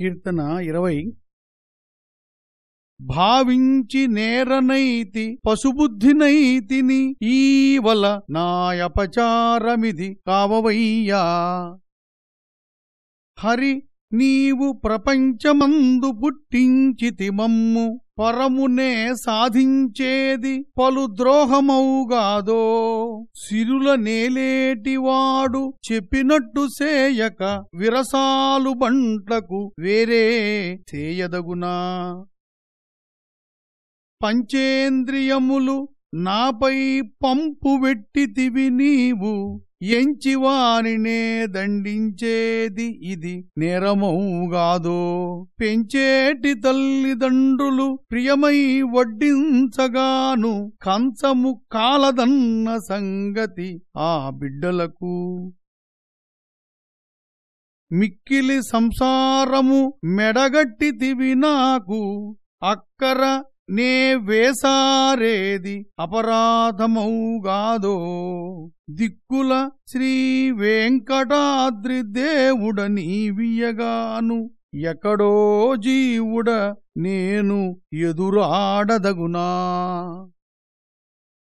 కీర్తన ఇరవై. భావించి నేరనైతి పశుబుద్ధినైతిని ఈవల నాయపచారమిది కావవయ్యా. హరి నీవు ప్రపంచమందు పుట్టించితి మమ్ము పరమునే సాధించేది పలు ద్రోహమౌగాదో. సిరుల నేలేటివాడు చెప్పినట్టు సేయక విరసాలు బంట్లకు వేరే చేయదగునా. పంచేంద్రియములు నాపై పంపు వెట్టితివి నీవు. ఎంచివానినే దండించేది ఇది నేరమౌగాదో. పెంచేటి తల్లిదండ్రులు ప్రియమై వడ్డించగాను కంచము కాలదన్న సంగతి ఆ బిడ్డలకు. మిక్కిలి సంసారము మెడగట్టితివి నాకు అక్కర నే వేసారేది అపరాధమౌగాదో. దిక్కుల శ్రీ వెంకటాద్రి దేవుడ నీవియగాను ఎక్కడో జీవుడ నేను ఎదురాడదగునా.